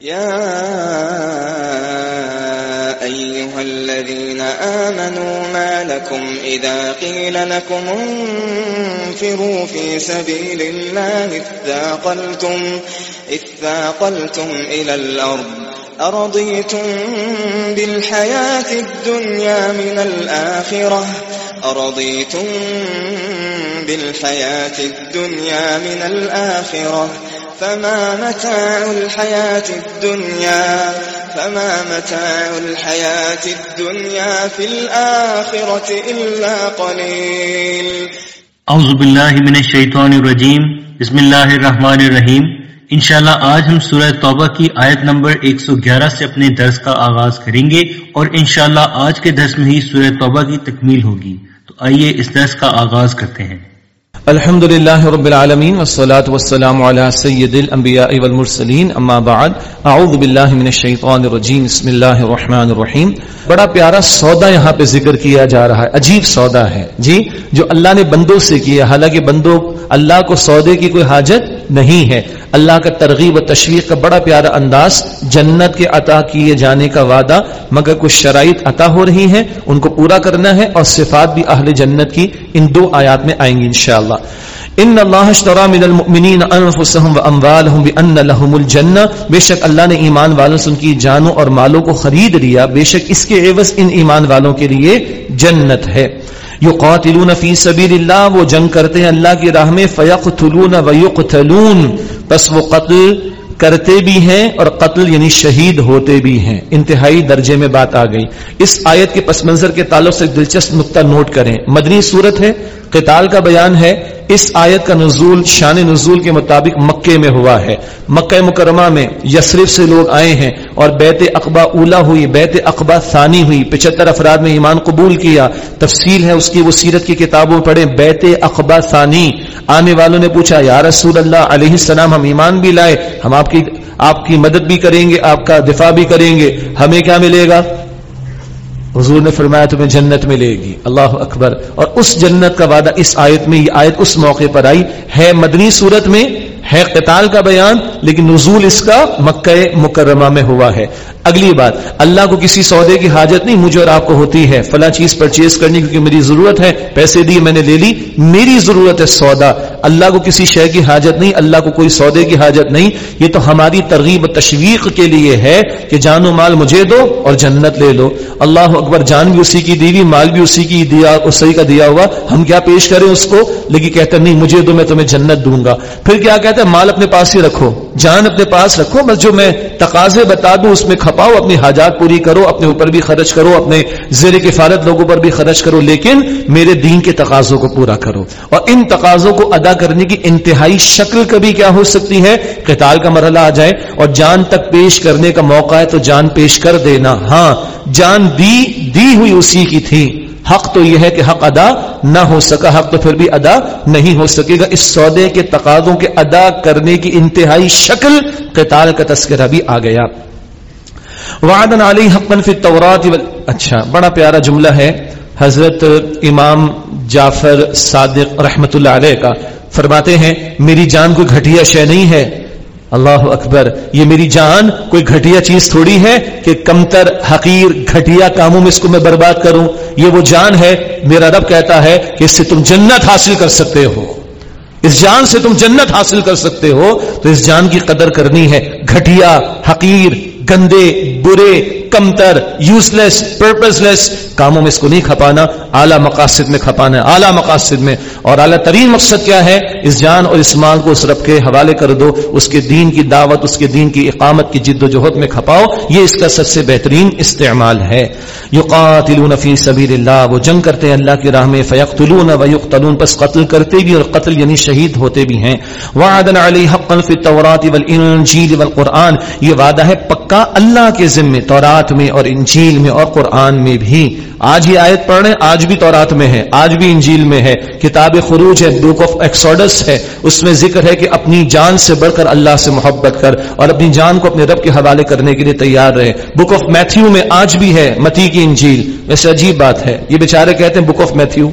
يا أيها الذين آمنوا ما لكم إذا قيل لكم انفروا في سبيل الله اثاقلتم, اثاقلتم إلى الأرض أرضيتم بالحياة الدنيا من الآخرة أرضيتم بالحياة الدنيا من الآخرة فما متاع الحياة الدنيا، فما متاع الحياة الدنيا في الآخرة إلا قليل. اعوذ باللہ من الشیطان الرجیم، بسم اللہ الرحمن الرحیم۔ انشاءاللہ آج ہم سورہ توبہ کی آیت نمبر 111 سے اپنے درس کا آغاز کریں گے اور انشاءاللہ آج کے درس میں ہی سورہ توبہ کی تکمیل ہوگی۔ تو آئیے اس درس کا آغاز کرتے ہیں۔ الحمد لله رب العالمين والصلاة والسلام على سيد الأنبياء والمرسلين أما بعد أعوذ بالله من الشيطان الرجيم بسم الله الرحمن الرحيم بڑا پیارا سودا یہاں پہ ذکر کیا جا رہا ہے، عجیب سودا ہے۔ جی جو اللہ نے بندوں سے کیا، حالانکہ بندوں، اللہ کو سودے کی کوئی حاجت نہیں ہے۔ اللہ کا ترغیب و تشویق کا بڑا پیارا انداز جنت کے عطا کیے جانے کا وعدہ، مگر کچھ شرائط عطا ہو رہی ہیں، ان کو پورا کرنا ہے اور صفات بھی اہل جنت کی ان دو آیات میں آئیں گی انشاءاللہ۔ ان اللہ اشترى من المؤمنین انفسهم واموالهم بان لهم الجنہ۔ بے شک اللہ نے ایمان والوں سے ان کی جانوں اور مالوں کو خرید لیا۔ بے شک اس کے عوض ان ایمان والوں کے لیے جنت ہے۔ یقاتلون فی سبیل اللہ وہ جنگ کرتے ہیں اللہ کی راہ میں، فیقتلون ویقتلون پس وہ قتل کرتے بھی ہیں اور قتل یعنی شہید ہوتے بھی ہیں۔ انتہائی درجے میں بات آ گئی۔ اس آیت کے پس منظر کے تعلق سے دلچسپ نقطہ نوٹ کریں۔ مدنی صورت ہے، قتال کا بیان ہے۔ اس آیت کا نزول، شان نزول کے مطابق مکے میں ہوا ہے۔ مکہ مکرمہ میں یسرف سے لوگ آئے ہیں اور بیت اقبا اولا ہوئی، بیت اقبا ثانی ہوئی، پچہتر افراد میں ایمان قبول کیا۔ تفصیل ہے اس کی، وہ سیرت کی کتابوں پڑھیں۔ بیت اقبا ثانی، آنے والوں نے پوچھا، یا رسول اللہ، علیہ السلام، ہم ایمان بھی لائے، ہم آپ کی آپ کی مدد بھی کریں گے، آپ کا دفاع بھی کریں گے، ہمیں کیا ملے گا؟ حضور نے فرمایا، تمہیں جنت ملے گی۔ اللہ اکبر۔ اور اس جنت کا وعدہ اس آیت میں، یہ آیت اس موقع پر آئی، ہے مدنی صورت میں ہے قتال کا بیان، لیکن نزول اس کا مکہ مکرمہ میں ہوا ہے۔ اگلی بات، اللہ کو کسی سودے کی حاجت نہیں، مجھے اور آپ کو ہوتی ہے۔ فلاں چیز پرچیز کرنی کیونکہ میری ضرورت ہے، پیسے دیے میں نے لے لی، میری ضرورت ہے سودا۔ اللہ کو کسی شے کی حاجت نہیں، اللہ کو کوئی سودے کی حاجت نہیں۔ یہ تو ہماری ترغیب و تشویق کے لیے ہے کہ جان و مال مجھے دو اور جنت لے لو۔ اللہ اکبر، جان بھی اسی کی دیوی مال بھی اسی کی دیا، اسی کا دیا ہوا۔ ہم کیا پیش کریں اس کو؟ لیکن کہتے نہیں، مجھے دو، میں تمہیں جنت دوں گا۔ پھر کیا کہتے ہیں مال اپنے پاس ہی رکھو، جان اپنے پاس رکھو، بس جو میں تقاضے بتا دوں، اس میں کھپاؤ، اپنی حاجات پوری کرو، اپنے اوپر بھی خرچ کرو، اپنے زیر کفارت لوگوں پر بھی خرچ کرو، لیکن میرے دین کے تقاضوں کو پورا کرو۔ اور ان تقاضوں کو ادا کرنے کی انتہائی شکل کبھی کیا ہو سکتی ہے؟ قتال کا مرحلہ آ جائے اور جان تک پیش کرنے کا موقع ہے تو جان پیش کر دینا۔ ہاں جان دی دی ہوئی اسی کی تھی۔ حق تو یہ ہے کہ حق ادا نہ ہو سکا، حق تو پھر بھی ادا نہیں ہو سکے گا۔ اس سودے کے تقاضوں کے ادا کرنے کی انتہائی شکل قتال کا تذکرہ بھی آ گیا۔ وعدن علی حقن فی التورات اچھا بڑا پیارا جملہ ہے۔ حضرت امام جعفر صادق رحمت اللہ علیہ کا۔ فرماتے ہیں، میری جان کوئی گھٹیا شے نہیں ہے۔ اللہ اکبر، یہ میری جان، کوئی گھٹیا چیز تھوڑی ہے کہ کمتر، حقیر، گھٹیا کاموں میں اس کو میں برباد کروں؟ یہ وہ جان ہے، میرا رب کہتا ہے کہ اس سے تم جنت حاصل کر سکتے ہو۔ اس جان سے تم جنت حاصل کر سکتے ہو، تو اس جان کی قدر کرنی ہے۔ گھٹیا، حقیر، گندے برے، کمتر یوز لیس پرپز لیس کاموں میں اس کو نہیں کھپانا، اعلیٰ مقاصد میں کھپانا ہے، اعلیٰ مقاصد میں۔ اور اعلیٰ ترین مقصد کیا ہے؟ اس جان اور اس مال کو اس رب کے حوالے کر دو، اس کے دین کی دعوت، اس کے دین کی اقامت کی جد و جہد میں کھپاؤ۔ یہ اس کا سب سے بہترین استعمال ہے۔ یقاتلون فی سبیل اللہ وہ جنگ کرتے ہیں اللہ کی راہ میں، فیقتلون ویقتلون پس قتل کرتے بھی اور قتل یعنی شہید ہوتے بھی ہیں۔ وعدن علی حقا فی التورات والانجیل والقرآن، یہ وعدہ ہے پکا اللہ کے ذمے تورات میں اور انجیل میں اور قرآن میں بھی۔ آج یہ آیت پڑھ رہے ہیں، آج بھی تورات میں ہے، آج بھی انجیل میں ہے۔ کتاب خروج ہے، بک آف ایکسوڈس ہے۔ اس میں ذکر ہے کہ اپنی جان سے بڑھ کر اللہ سے محبت کر اور اپنی جان کو اپنے رب کے حوالے کرنے کے لیے تیار رہے۔ بک آف میتھیو میں آج بھی ہے متی کی انجیل۔ ویسے عجیب بات ہے۔ یہ بیچارے کہتے ہیں بک آف میتھیو۔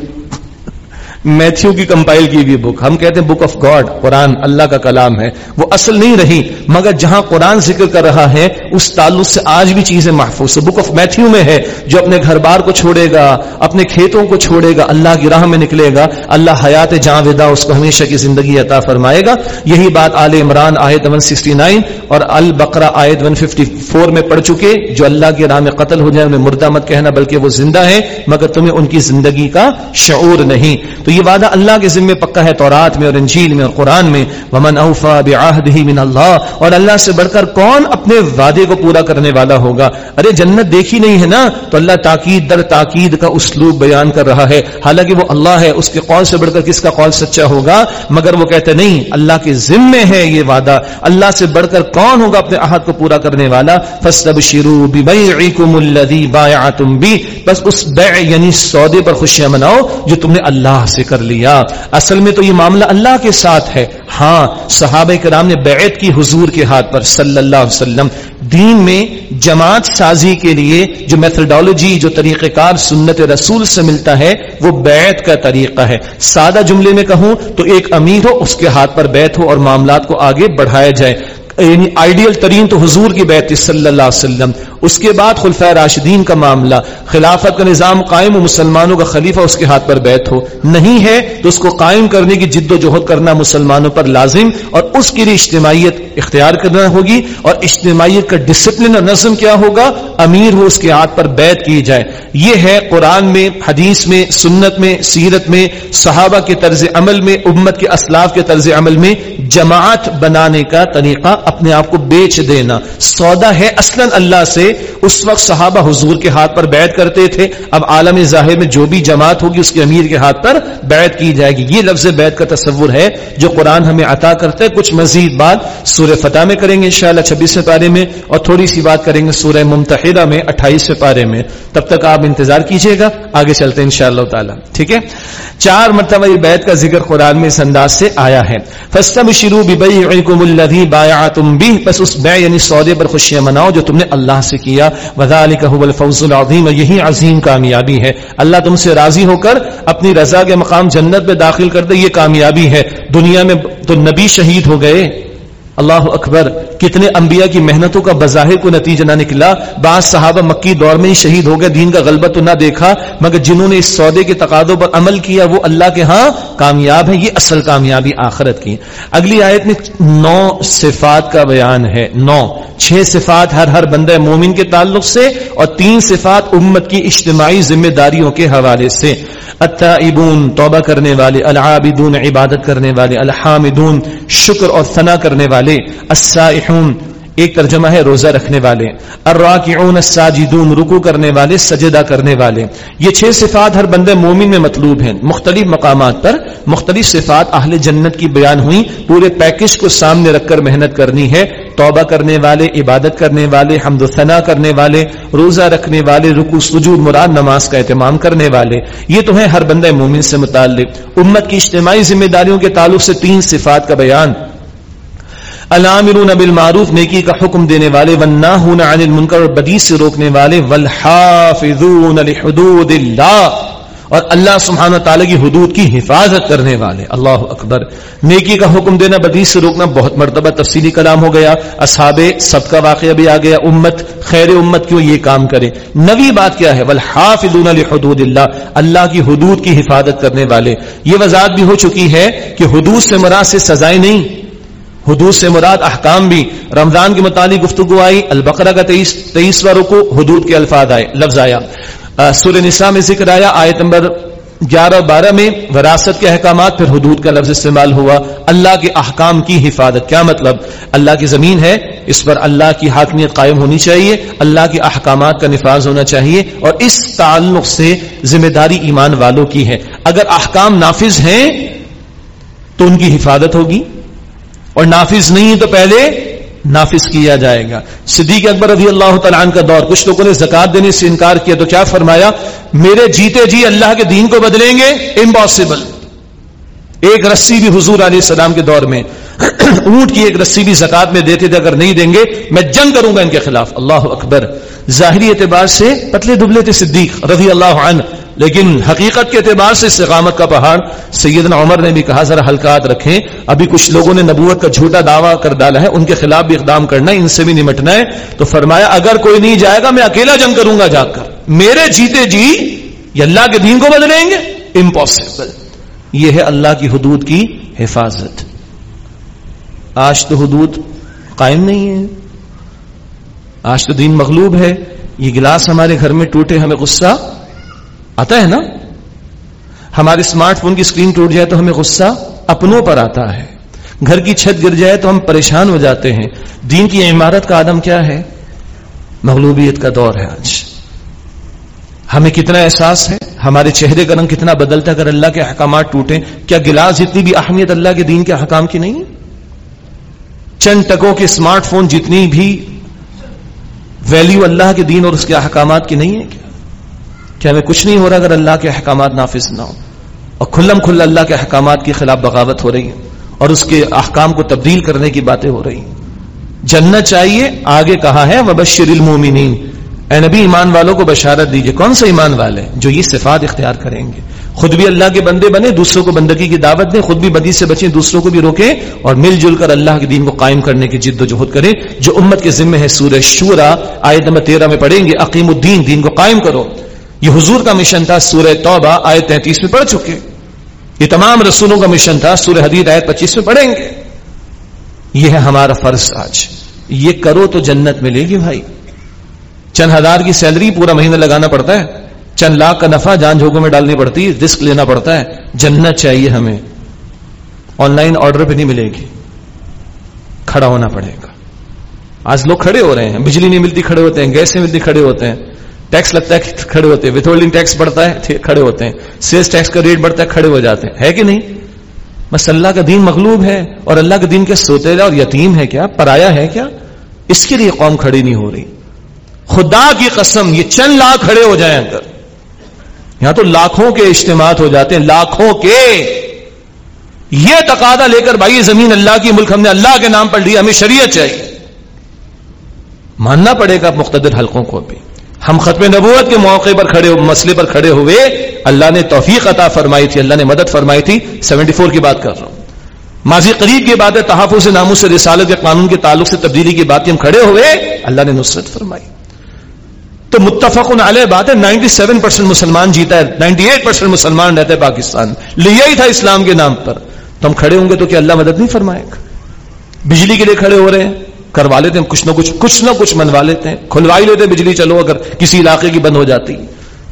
میتھیو کی کمپائل کی ہوئی بک۔ ہم کہتے ہیں بک آف گاڈ، قرآن اللہ کا کلام ہے۔ وہ اصل نہیں رہی، مگر جہاں قرآن ذکر کر رہا ہے، اس تعلق سے آج بھی چیزیں محفوظ بک آف میتھیو میں ہے، جو اپنے گھر بار کو چھوڑے گا، اپنے کھیتوں کو چھوڑے گا، اللہ کی راہ میں نکلے گا۔ اللہ حیات جہاں ودا اس کو ہمیشہ کی زندگی عطا فرمائے گا۔ یہی بات آل عمران آیت 169 اور البقرہ آیت 154 میں پڑھ چکے۔ جو اللہ کی راہ میں قتل ہو جائے، انہیں مردہ مت کہنا، بلکہ وہ زندہ ہے مگر تمہیں ان کی زندگی کا شعور نہیں۔ تو یہ وعدہ اللہ کے ذمے پکا ہے تورات میں اور انجیل میں اور قرآن میں۔ ومن اوفا بعہدہ من اللہ۔ اور اللہ سے بڑھ کر کون اپنے وعدے کو پورا کرنے والا ہوگا؟ ارے جنت دیکھی نہیں ہے نا؟ تو اللہ تاکید در تاکید کا اسلوب بیان کر رہا ہے۔ حالانکہ وہ اللہ ہے، اس کے قول سے بڑھ کر کس کا قول سچا ہوگا؟ مگر وہ کہتے نہیں، اللہ کے ذمے ہے یہ وعدہ۔ اللہ سے بڑھ کر کون ہوگا اپنے عہد کو پورا کرنے والا؟ فاستبشروا ببيعكم الذي بايعتم به۔ بس اس بیع یعنی سودے پر خوشیاں مناؤ جو تم نے اللہ سے سے کر لیا۔ اصل میں تو یہ معاملہ اللہ کے ساتھ ہے۔ ہاں صحابہ کرام نے بیعت کی حضور کے ہاتھ پر صلی اللہ علیہ وسلم۔ دین میں جماعت سازی کے لیے جو میتھڈالوجی جو طریقہ کار سنت رسول سے ملتا ہے، وہ بیعت کا طریقہ ہے۔ سادہ جملے میں کہوں تو ایک امیر ہو، اس کے ہاتھ پر بیت ہو اور معاملات کو آگے بڑھایا جائے۔ یعنی آئیڈیل ترین تو حضور کی بیت صلی اللہ علیہ وسلم. اس کے بعد خلفۂ راشدین کا معاملہ، خلافت کا نظام قائم و مسلمانوں کا خلیفہ اس کے ہاتھ پر بیت ہو. نہیں ہے تو اس کو قائم کرنے کی جد و جہد کرنا مسلمانوں پر لازم اور اس کے لیے اجتماعیت اختیار کرنا ہوگی اور اجتماعیت کا ڈسپلن اور نظم کیا ہوگا؟ امیر ہو اس کے ہاتھ پر بیت کی جائے۔ یہ ہے قرآن میں، حدیث میں، سنت میں، سیرت میں، صحابہ کے طرز عمل میں، امت کے اسلاف کے طرز عمل میں جماعت بنانے کا طریقہ اپنے آپ کو بیچ دینا۔ سودا ہے اصلا اللہ سے۔ اس وقت صحابہ حضور کے ہاتھ پر بیعت کرتے تھے۔ اب عالم ظاہر میں جو بھی جماعت ہوگی، اس کے امیر کے ہاتھ پر بیعت کی جائے گی۔ یہ لفظ بیعت کا تصور ہے جو قرآن ہمیں عطا کرتا ہے۔ کچھ کچھ مزید بات سورہ فتح میں کریں گے انشاءاللہ شاء چھبیسویں پارے میں اور تھوڑی سی بات کریں گے سورہ ممتحدہ میں اٹھائیسویں پارے میں۔ تب تک آپ انتظار کیجیے گا۔ آگے چلتے ہیں انشاءاللہ تعالی۔ ٹھیک ہے؟ چار مرتبہ یہ بیعت کا ذکر قرآن میں اس انداز سے آیا ہے۔ فستم شروع ببیعکم الذی بایعتم بھی بس اس بیع یعنی سودے پر خوشیاں مناؤ جو تم نے اللہ سے کیا۔ وذالک هو الفوز العظیم یہی عظیم کامیابی ہے۔ اللہ تم سے راضی ہو کر اپنی رضا کے مقام جنت میں داخل کر دے۔ یہ کامیابی ہے۔ دنیا میں تو نبی شہید ہو گئے اللہ اکبر، کتنے انبیاء کی محنتوں کا بظاہر کو نتیجہ نہ نکلا۔ بعض صحابہ مکی دور میں ہی شہید ہو گئے، دین کا غلبہ تو نہ دیکھا، مگر جنہوں نے اس سودے کے تقاضوں پر عمل کیا، وہ اللہ کے ہاں کامیاب ہے یہ اصل کامیابی آخرت کی اگلی آیت میں نو صفات کا بیان ہے، نو۔ چھ صفات ہر ہر بندہ مومن کے تعلق سے اور تین صفات امت کی اجتماعی ذمہ داریوں کے حوالے سے۔ التائبون، توبہ کرنے والے، العابدون، عبادت کرنے والے، الحامدون، شکر اور ثنا کرنے والے۔ والے، السائحون، ایک ترجمہ ہے روزہ رکھنے والے، الراکعون، الساجدون رکو کرنے والے، سجدہ کرنے والے۔ یہ چھ صفات ہر بندے مومن میں مطلوب ہیں۔ مختلف مقامات پر مختلف صفات اہل جنت کی بیان ہوئی پورے پیکج کو سامنے رکھ کر محنت کرنی ہے۔ توبہ کرنے والے، عبادت کرنے والے، حمد و ثنا کرنے والے، روزہ رکھنے والے رکو سجود، مراد، نماز کا اہتمام کرنے والے۔ یہ تو ہے ہر بندہ مومن سے متعلق۔ امت کی اجتماعی ذمہ داریوں کے تعلق سے تین صفات کا بیان۔ الامرون بالمعروف، نیکی کا حکم دینے والے والناہون عن المنکر، اور بدی سے روکنے والے، والحافظون لحدود اللہ، اور اللہ سبحانہ تعالی کی حدود کی حفاظت کرنے والے۔ اللہ اکبر۔ نیکی کا حکم دینا، بدی سے روکنا بہت مرتبہ تفصیلی کلام ہو گیا۔ اصحاب سب کا واقعہ بھی آ گیا۔ امت، خیر امت کیوں یہ کام کرے؟ نوی بات کیا ہے؟ والحافظون لحدود اللہ اللہ کی حدود کی حفاظت کرنے والے۔ یہ وضاحت بھی ہو چکی ہے کہ حدود سے مراد سے سزائیں نہیں۔ حدود سے مراد احکام بھی رمضان کے متعلق گفتگو آئی، البقرہ کا تیئیس تیئیسواں رکو حدود کے الفاظ آئے، لفظ آیا۔ سور نساء میں ذکر آیا، آیت نمبر گیارہ بارہ میں وراثت کے احکامات، پھر حدود کا لفظ استعمال ہوا۔ اللہ کے احکام کی حفاظت، کیا مطلب؟ اللہ کی زمین ہے، اس پر اللہ کی حاکمیت قائم ہونی چاہیے، اللہ کے احکامات کا نفاذ ہونا چاہیے، اور اس تعلق سے ذمہ داری ایمان والوں کی ہے۔ اگر احکام نافذ ہیں، تو ان کی حفاظت ہوگی۔ اور نافذ نہیں تو پہلے نافذ کیا جائے گا۔ صدیق اکبر رضی اللہ تعالیٰ عنہ کا دور، کچھ لوگوں نے زکات دینے سے انکار کیا تو کیا فرمایا؟ میرے جیتے جی اللہ کے دین کو بدلیں گے؟ امپاسبل ایک رسی بھی حضور علیہ السلام کے دور میں اونٹ کی ایک رسی بھی زکات میں دیتے تھے، اگر نہیں دیں گے، میں جنگ کروں گا ان کے خلاف۔ اللہ اکبر۔ ظاہری اعتبار سے پتلے دبلے تھے صدیق رضی اللہ عنہ۔ لیکن حقیقت کے اعتبار سے استقامت کا پہاڑ، سیدنا عمر نے بھی کہا، ذرا حلقات رکھیں۔ ابھی کچھ لوگوں نے نبوت کا جھوٹا دعویٰ کر ڈالا ہے، ان کے خلاف بھی اقدام کرنا ہے، ان سے بھی نمٹنا ہے۔ تو فرمایا، اگر کوئی نہیں جائے گا، میں اکیلا جنگ کروں گا جا کر۔ میرے جیتے جی یہ اللہ کے دین کو بدلیں گے؟ امپاسبل یہ ہے اللہ کی حدود کی حفاظت۔ آج تو حدود قائم نہیں ہے آج تو دین مغلوب ہے۔ یہ گلاس ہمارے گھر میں ٹوٹے، ہمیں غصہ آتا ہے نا؟ ہمارے اسمارٹ فون کی اسکرین ٹوٹ جائے تو ہمیں غصہ اپنوں پر آتا ہے۔ گھر کی چھت گر جائے تو ہم پریشان ہو جاتے ہیں۔ دین کی عمارت کا آدم کیا ہے؟ مغلوبیت کا دور ہے آج۔ ہمیں کتنا احساس ہے؟ ہمارے چہرے کا رنگ کتنا بدلتا ہے؟ اگر اللہ کے احکامات ٹوٹے کیا گلاس جتنی بھی اہمیت اللہ کے دین کے حکام کی نہیں؟ چند ٹکوں کے اسمارٹ فون جتنی بھی ویلیو اللہ کے دین اور اس کے احکامات کی نہیں ہے کیا؟ کہ ہمیں کچھ نہیں ہو رہا اگر اللہ کے احکامات نافذ نہ ہو اور کھلم کھلا اللہ کے احکامات کے خلاف بغاوت ہو رہی ہے اور اس کے احکام کو تبدیل کرنے کی باتیں ہو رہی ہیں۔ جنت چاہیے، آگے کہا ہے؟ وبشر المومنین اے نبی، ایمان والوں کو بشارت دیجیے۔ کون سا ایمان والے جو یہ صفات اختیار کریں گے۔ خود بھی اللہ کے بندے بنے، دوسروں کو بندگی کی دعوت دیں۔ خود بھی بدی سے بچیں، دوسروں کو بھی روکیں۔ اور مل جل کر اللہ کے دین کو قائم کرنے کی جد و جہد کریں۔ جو امت کے ذمہ ہے، سورہ شورا، آیت نمبر تیرہ میں پڑھیں گے عقیم الدین، دین کو قائم کرو۔ یہ حضور کا مشن تھا سورہ توبہ، آیت تینتیس میں پڑھ چکے۔ یہ تمام رسولوں کا مشن تھا، سورہ حدید، آیت پچیس میں پڑھیں گے۔ یہ ہے ہمارا فرض آج۔ یہ کرو تو جنت ملے گی بھائی۔ چند ہزار کی سیلری پورا مہینہ لگانا پڑتا ہے۔ چند لاکھ کا نفع جان جھوکوں میں ڈالنی پڑتی ہے، رسک لینا پڑتا ہے۔ جنت چاہیے ہمیں۔ آن لائن آرڈر پہ نہیں ملے گی۔ کھڑا ہونا پڑے گا۔ آج لوگ کھڑے ہو رہے ہیں، بجلی نہیں ملتی، کھڑے ہوتے ہیں، گیس نہیں ملتی، کھڑے ہوتے ہیں۔ ٹیکس لگتا ہے کھڑے ہوتے ہیں وتھ ہولڈنگ ٹیکس بڑھتا ہے کھڑے ہوتے ہیں سیلس ٹیکس کا ریٹ بڑھتا ہے کھڑے ہو جاتے ہیں ہے کہ نہیں بس اللہ کا دین مغلوب ہے اور اللہ کے دین کے سوتے اور یتیم ہے کیا پرایا ہے کیا اس کے لیے قوم کھڑی نہیں ہو رہی خدا کی قسم یہ چند لاکھ کھڑے ہو جائیں اگر یہاں تو لاکھوں کے اجتماع ہو جاتے ہیں لاکھوں کے یہ تقاضا لے کر بھائی زمین اللہ کی ملک ہم نے اللہ کے نام پر لیا ہمیں شریعت چاہیے ماننا پڑے گا مقتدر حلقوں کو بھی ہم ختم نبوت کے موقع پر کھڑے مسئلے پر کھڑے ہوئے اللہ نے توفیق عطا فرمائی تھی، اللہ نے مدد فرمائی تھی۔ سیونٹی فور کی بات کر رہا ہوں۔ ماضی قریب کی بات ہے، تحفظ سے ناموں سے رسالت کے قانون کے تعلق سے تبدیلی کی بات ہم کھڑے ہوئے، اللہ نے نصرت فرمائی۔ تو متفق علیہ بات ہے، نائنٹی سیون پرسینٹ مسلمان جیتا ہے، نائنٹی ایٹ پرسینٹ مسلمان رہتے پاکستان۔ لیا ہی تھا اسلام کے نام پر۔ تو ہم کھڑے ہوں گے تو کیا اللہ مدد نہیں فرمائے گا؟ بجلی کے لیے کھڑے ہو رہے ہیں۔ کروا لیتے ہیں، کچھ نہ کچھ کچھ نہ کچھ منوا لیتے ہیں، کھلوائی لیتے ہیں، بجلی چلو اگر کسی علاقے کی بند ہو جاتی۔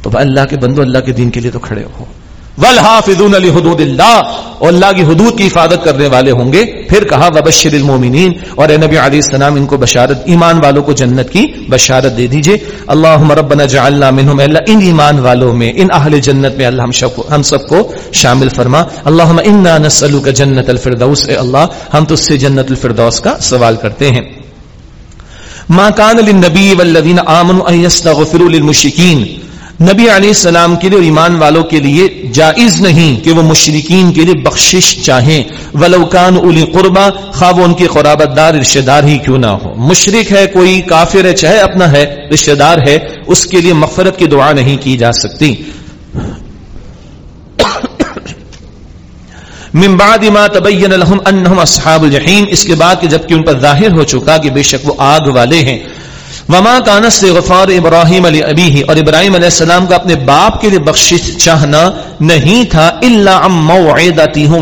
تو بھائی اللہ کے بندو اللہ کے دین کے لیے تو کھڑے ہو۔ والحافظون لحدود اللہ اور اللہ کی حدود کی حفاظت کرنے والے ہوں گے۔ پھر کہا وبشر المومنین اور اے نبی علیہ السلام ان کو بشارت ایمان والوں کو جنت کی بشارت دے دیجیے۔ اللہم ربنا جعلنا منہم۔ اللہ ان ایمان والوں میں ان اہل جنت میں اللہ ہم, ہم سب کو شامل فرما۔ اللہم انا نسألوک جنت الفردوس۔ اے اللہ ہم تو سے جنت الفردوس کا سوال کرتے ہیں۔ ما کان للنبی والذین آمنوا ان یستغفروا للمشرکین نبی علیہ السلام کے لیے اور ایمان والوں کے لیے جائز نہیں کہ وہ مشرقین کے لیے بخشش چاہیں۔ ولوکان الی قربا، خواب ان کے قرابت دار رشتے دار ہی کیوں نہ ہو۔ مشرق ہے، کوئی کافر ہے، چاہے اپنا ہے رشتے دار ہے، اس کے لیے مغفرت کی دعا نہیں کی جا سکتی۔ من بعد ما تبین لهم انهم اصحاب الجحیم۔ اس کے بعد کہ جبکہ ان پر ظاہر ہو چکا کہ بے شک وہ آگ والے ہیں۔ وما کانس غفار ابراہیم علی ابی اور ابراہیم علیہ السلام کا اپنے باپ کے لیے بخشش چاہنا نہیں تھا اللہ موعدتی ہوں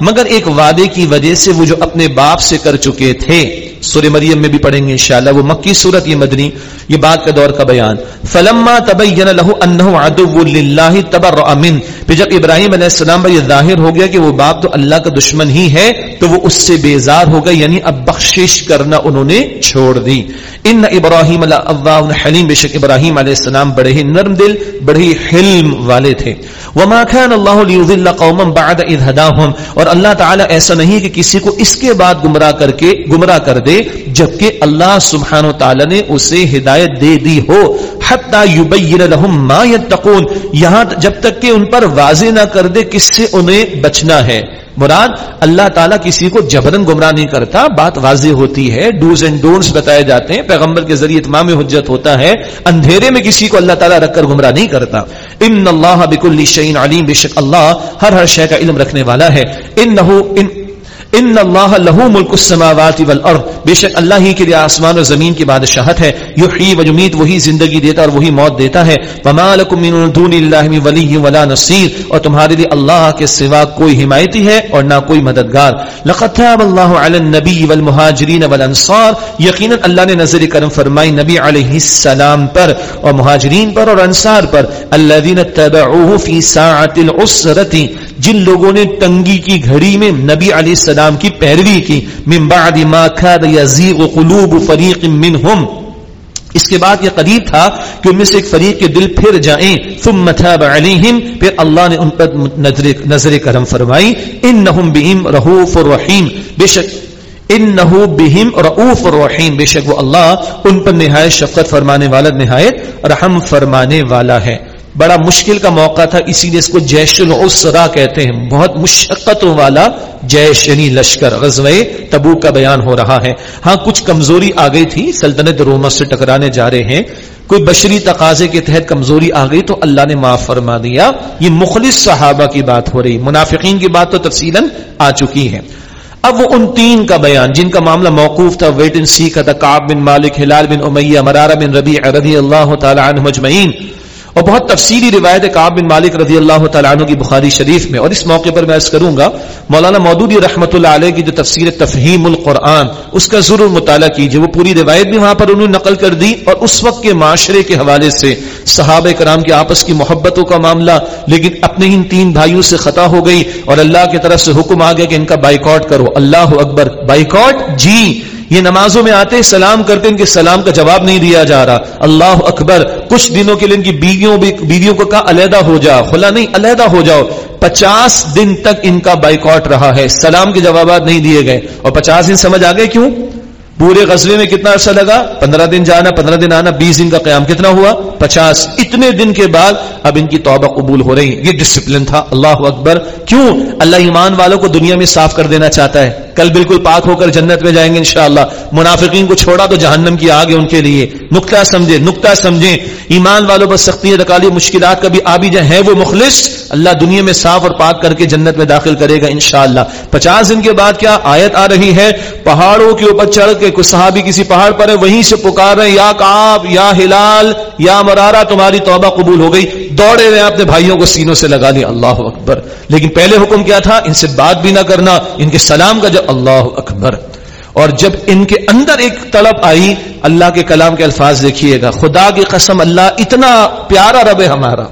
مگر ایک وعدے کی وجہ سے وہ جو اپنے باپ سے کر چکے تھے۔ سورہ مریم میں بھی پڑھیں گے انشاءاللہ، وہ مکی صورت یہ مدنی، یہ بات کا دور کا بیان۔ فلما تبین له انه عدو لله تبرأ من پھر جب ابراہیم علیہ السلام پر یہ ظاہر ہو گیا کہ وہ باپ تو اللہ کا دشمن ہی ہے، تو وہ اس سے بیزار ہو گئے یعنی اب بخشش کرنا انہوں نے چھوڑ دی۔ ان ابراہیم اللہ حلیم، بے ابراہیم علیہ السلام بڑے ہی نرم دل، بڑے ہی حلم والے تھے۔ وما كان الله ليضل قوما بعد اذ هداهم اور اللہ تعالی ایسا نہیں کہ کسی کو اس کے بعد گمراہ کر کے گمراہ کر دے، جبکہ اللہ سبحانہ و تعالی نے اسے ہدایت دے دی ہو۔ حتی یبین لهم ما يتقون یہاں جب تک کہ ان پر واضح نہ کر دے کس سے انہیں بچنا ہے۔ مراد اللہ تعالیٰ کسی کو جبرن گمراہ نہیں کرتا، بات واضح ہوتی ہے ڈوز اینڈ ڈونٹس بتائے جاتے ہیں، پیغمبر کے ذریعے اتمام حجت ہوتا ہے، اندھیرے میں کسی کو اللہ تعالیٰ رکھ کر گمراہ نہیں کرتا۔ ان اللہ بک الشعین علیم، بے شک اللہ ہر ہر شے کا علم رکھنے والا ہے۔ ان ان ان اللہ لہو ملک السماوات والارض۔ بے شک اللہ ہی کے لیے آسمان اور زمین کی بادشاہت ہے۔ یحیی و یمیت وہی زندگی دیتا اور وہی موت دیتا ہے۔ وما لکم من دون اللہ من ولی ولا نصیر۔ اور تمہارے لیے اللہ کے سوا کوئی حمایتی ہے اور نہ کوئی مددگار۔ لقد تاب اللہ علی النبی والمہاجرین والانصار۔ یقینا اللہ نے نظر کرم فرمائی نبی علیہ السلام پر اور مہاجرین پر اور انصار پر۔ الذين تبعوه في ساعه العسره جن لوگوں نے تنگی کی گھڑی میں نبی علیہ السلام کی پیروی کی من بعد ما كاد يزيغ قلوب فريق منهم اس کے بعد یہ قریب تھا کہ ان میں سے ایک فریق کے دل پھر جائیں۔ ثم تاب علیہم۔ پھر اللہ نے ان پر نظر, نظر کرم فرمائی۔ انہم بہم رہوف الرحیم۔ بے شک انہو بہم رؤوف الرحیم۔ بے شک وہ اللہ ان پر نہایت شفقت فرمانے والا نہایت رحم فرمانے والا ہے۔ بڑا مشکل کا موقع تھا، اسی لیے اس کو جیش العسرا کہتے ہیں۔ بہت مشقتوں والا جیش یعنی لشکر، غزوہ تبو کا بیان ہو رہا ہے۔ ہاں کچھ کمزوری آ گئی تھی، سلطنت روما سے ٹکرانے جا رہے ہیں۔ کوئی بشری تقاضے کے تحت کمزوری آ گئی تو اللہ نے معاف فرما دیا۔ یہ مخلص صحابہ کی بات ہو رہی، منافقین کی بات تو تفصیل آ چکی ہے۔ اب وہ ان تین کا بیان، جن کا معاملہ موقوف تھا، ویٹ ان سی کا تھا کاب بن مالک، ہلال بن امیہ، مرارہ بن ربیع رضی اللہ تعالی عنہ مجمعین۔ اور بہت تفصیلی روایت کعب بن مالک رضی اللہ تعالیٰ عنہ کی بخاری شریف میں، اور اس موقع پر میں کروں گا، مولانا مودودی رحمۃ اللہ علیہ کی جو تفسیر تفہیم القرآن، اس کا ضرور مطالعہ کیجیے وہ پوری روایت بھی وہاں پر انہوں نے نقل کر دی، اور اس وقت کے معاشرے کے حوالے سے صحابہ کرام کے آپس کی محبتوں کا معاملہ، لیکن اپنے ان تین بھائیوں سے خطا ہو گئی، اور اللہ کی طرف سے حکم آ گیا کہ ان کا بائیکاٹ کرو، اللہ اکبر، بائیکاٹ؟ جی یہ نمازوں میں آتے سلام کرتے ان کے سلام کا جواب نہیں دیا جا رہا۔ اللہ اکبر، کچھ دنوں کے لیے ان کی بیویوں بیویوں کو کہا، علیحدہ ہو جاؤ۔ خلا نہیں، علیحدہ ہو جاؤ۔ پچاس دن تک ان کا بائیکاٹ رہا ہے۔ سلام کے جوابات نہیں دیے گئے۔ اور پچاس دن سمجھ آ گئے کیوں؟ پورے غزلے میں کتنا عرصہ لگا؟ پندرہ دن جانا، پندرہ دن آنا، بیس دن کا قیام کتنا ہوا؟ پچاس۔ اتنے دن کے بعد اب ان کی توبہ قبول ہو رہی یہ ڈسپلن تھا۔ اللہ اکبر۔ کیوں؟ اللہ ایمان والوں کو دنیا میں صاف کر دینا چاہتا ہے۔ کل بالکل پاک ہو کر جنت میں جائیں گے انشاءاللہ۔ منافقین کو چھوڑا تو جہنم کی آگے ان کے لیے۔ نقطہ سمجھے نقطہ سمجھیں۔ ایمان والوں پر سختی تکالی مشکلات کبھی آ بھی ہیں وہ مخلص۔ اللہ دنیا میں صاف اور پاک کر کے جنت میں داخل کرے گا انشاءاللہ۔ پچاس دن کے بعد کیا آیت آ رہی ہے؟ پہاڑوں کے اوپر چڑھ کے کچھ صحابی کسی پہاڑ پر ہے وہیں سے پکار رہے ہیں، یا کاب یا ہلال، یا مرارا تمہاری توبہ قبول ہو گئی۔ دوڑے رہے اپنے بھائیوں کو سینوں سے لگا لیا اللہ اکبر۔ لیکن پہلے حکم کیا تھا؟ ان سے بات بھی نہ کرنا، ان کے سلام کا جب اللہ اکبر۔ اور جب ان کے اندر ایک طلب آئی، اللہ کے کلام کے الفاظ دیکھیے گا۔ خدا کی قسم، اللہ اتنا پیارا رب ہے ہمارا۔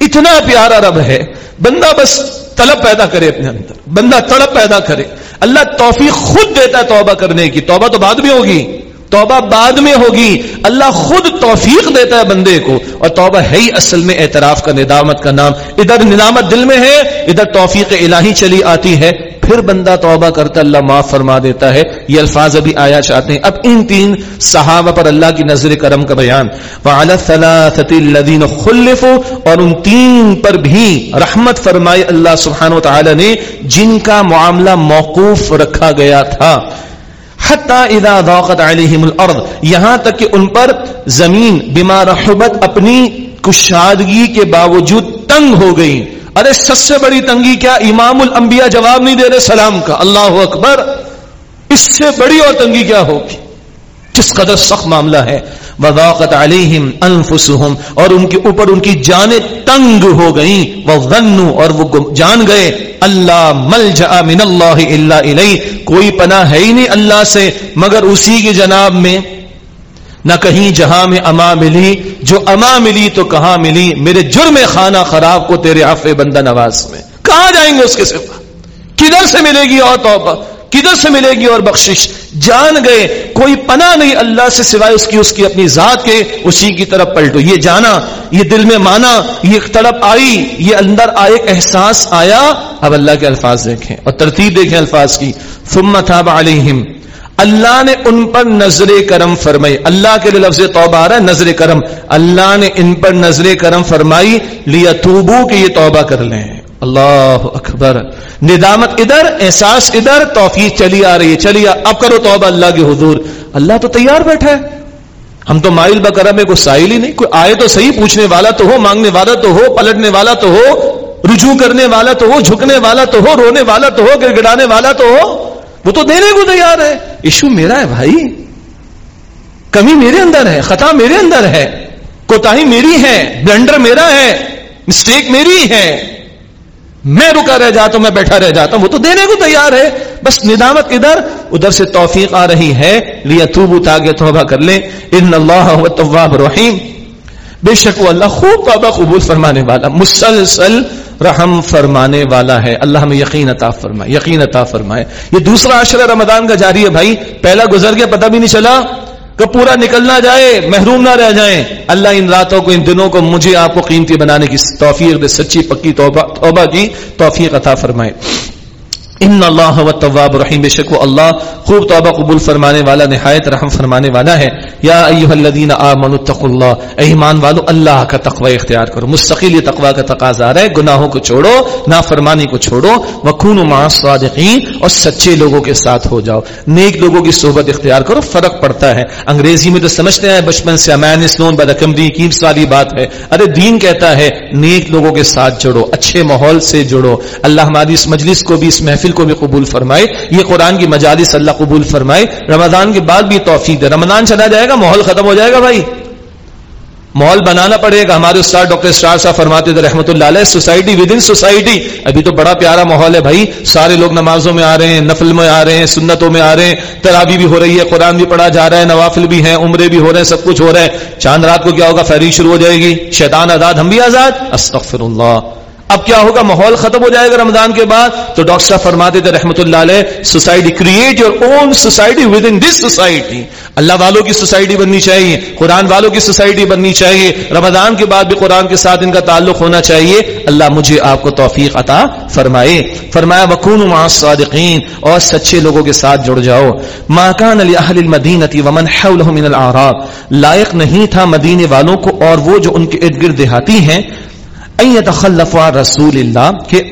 اتنا پیارا رب ہے۔ بندہ بس طلب پیدا کرے اپنے اندر، بندہ طلب پیدا کرے۔ اللہ توفیق خود دیتا ہے توبہ کرنے کی۔ توبہ تو بعد میں ہوگی۔ توبہ بعد میں ہوگی۔ اللہ خود توفیق دیتا ہے بندے کو۔ اور توبہ ہے ہی اصل میں اعتراف کا ندامت کا نام۔ ادھر ندامت دل میں ہے، ادھر توفیق الہی چلی آتی ہے۔ پھر بندہ توبہ کرتا اللہ معاف فرما دیتا ہے۔ یہ الفاظ ابھی آیا چاہتے ہیں۔ اب ان تین صحابہ پر اللہ کی نظر کرم کا بیان۔ اور ان تین پر بھی رحمت فرمائے اللہ سبحانہ و تعالی نے، جن کا معاملہ موقوف رکھا گیا تھا۔ اذا ضاقت علیہم الارض، یہاں تک کہ ان پر زمین بما رحبت اپنی کشادگی کے باوجود تنگ ہو گئی۔ ارے سب سے بڑی تنگی کیا امام الانبیاء جواب نہیں دے رہے سلام کا اللہ اکبر اس سے بڑی اور تنگی کیا ہوگی جس قدر سخت معاملہ ہے وضاقت علیہم انفسہم اور ان کے اوپر ان کی جانیں تنگ ہو گئیں وظنوا اور وہ جان گئے اللہ مل جا من اللہ الا الی کوئی پناہ ہے ہی نہیں اللہ سے مگر اسی کی جناب میں نہ کہیں جہاں میں اما ملی، جو اما ملی تو کہاں ملی؟ میرے جرم خانہ خراب کو تیرے عفو بندہ نواز میں۔ کہاں جائیں گے اس کے صفا کدھر سے ملے گی اور توبہ؟ کدھر سے ملے گی اور بخشش؟ جان گئے، کوئی پناہ نہیں اللہ سے سوائے اس کی اس کی اپنی ذات کے۔ اسی کی طرف پلٹو۔ یہ جانا، یہ دل میں مانا، یہ طرف آئی، یہ اندر آئے احساس آیا۔ اب اللہ کے الفاظ دیکھیں اور ترتیب دیکھیں الفاظ کی۔ ثم تاب علیہم۔ اللہ نے ان پر نظر کرم فرمائی۔ اللہ کے لیے لفظ توبہ آ رہا ہے، نظر کرم۔ اللہ نے ان پر نظر کرم فرمائی لیا توبو کہ یہ توبہ کر لیں۔ اللہ اکبر۔ ندامت ادھر، احساس ادھر، توفیق چلی آ رہی ہے، چلی آ... اب کرو توبہ اللہ کے حضور۔ اللہ تو تیار بیٹھا ہے۔ ہم تو مائل بکرم میں کوئی سائل ہی نہیں، کوئی آئے تو صحیح پوچھنے والا تو ہو، مانگنے والا تو ہو، پلٹنے والا تو ہو، رجوع کرنے والا تو ہو، جھکنے والا تو ہو، رونے والا تو ہو گر گڑانے والا تو ہو۔ وہ تو دینے کو تیار ہے۔ ایشو میرا ہے بھائی۔ کمی میرے اندر ہے، خطا میرے اندر ہے۔ کوتا میری ہے، بلنڈر میرا ہے، مسٹیک میری ہے۔ میں رکا رہ جاتا ہوں، میں بیٹھا رہ جاتا ہوں، وہ تو دینے کو تیار ہے۔ بس ندامت ادھر ادھر سے توفیق آ رہی ہے۔ لیا توبو تاگے توبہ کر لیں۔ ان اللہ تواب رحیم بے شک وہ اللہ خوب توبہ قبول فرمانے والا، مسلسل رحم فرمانے والا ہے۔ اللہ ہمیں یقین عطا فرمائے، یقین عطا فرمائے۔ یہ دوسرا عشرہ رمضان کا جاری ہے بھائی۔ پہلا گزر گیا، پتہ بھی نہیں چلا کہ پورا نکل نہ جائے، محروم نہ رہ جائیں۔ اللہ ان راتوں کو، ان دنوں کو مجھے آپ کو قیمتی بنانے کی توفیق دے، سچی پکی توبہ توبہ کی توفیق عطا فرمائے۔ ان اللہ و طواب رحیم بے شک وہ اللہ خوب توبہ قبول فرمانے والا، نہایت رحم فرمانے والا ہے. یا ایها الذين امنوا اتقوا الله اے ایمان والو، اللہ کا تقوی اختیار کرو. مستقل یہ تقوی کا تقاضا ہے. گناہوں کو چھوڑو، نافرمانی کو چھوڑو. وکونوا مع الصادقین اور سچے لوگوں کے ساتھ ہو جاؤ. نیک لوگوں کی صحبت اختیار کرو، فرق پڑتا ہے. انگریزی میں تو سمجھتے ہیں، بچپن سے مین از نون بائی کمری بات ہے. ارے دین کہتا ہے، نیک لوگوں کے ساتھ جڑو، اچھے ماحول سے جڑو. اللہ ہماری اس مجلس کو بھی اس محفل محفل کو بھی قبول فرمائے، یہ قرآن کی مجالس اللہ قبول فرمائے۔ رمضان کے بعد بھی توفیق ہے رمضان چلا جائے گا، ماحول ختم ہو جائے گا بھائی۔ ماحول بنانا پڑے گا۔ ہمارے استاد ڈاکٹر اسٹار صاحب فرماتے تھے، رحمۃ اللہ علیہ، سوسائٹی ود ان سوسائٹی۔ ابھی تو بڑا پیارا ماحول ہے بھائی۔ سارے لوگ نمازوں میں آ رہے ہیں، نفل میں آ رہے ہیں، سنتوں میں آ رہے ہیں۔ ترابی بھی ہو رہی ہے، قرآن بھی پڑھا جا رہا ہے، نوافل بھی ہیں، عمرے بھی ہو رہے ہیں، سب کچھ ہو رہا ہے۔ چاند رات کو کیا ہوگا؟ فیری شروع ہو جائے گی۔ شیطان آزاد، ہم بھی آزاد۔ استغفر اللہ۔ اب کیا ہوگا؟ ماحول ختم ہو جائے گا رمضان کے بعد۔ تو ڈاکٹر صاحب فرماتے تھے رحمت اللہ علیہ society create your own society within this society اللہ والوں کی سوسائٹی بننی چاہیے، قرآن والوں کی سوسائٹی بننی چاہیے۔ رمضان کے بعد بھی قرآن کے ساتھ ان کا تعلق ہونا چاہیے۔ اللہ مجھے آپ کو توفیق عطا فرمائے۔ فرمایا وکون مع الصادقین اور سچے لوگوں کے ساتھ جڑ جاؤ۔ ما کان لاهل المدینه ومن حولهم من الاعراب لائق نہیں تھا مدینے والوں کو اور وہ جو ان کے ارد گرد دیہاتی ہیں۔ تخلف رسول اللہ کہ,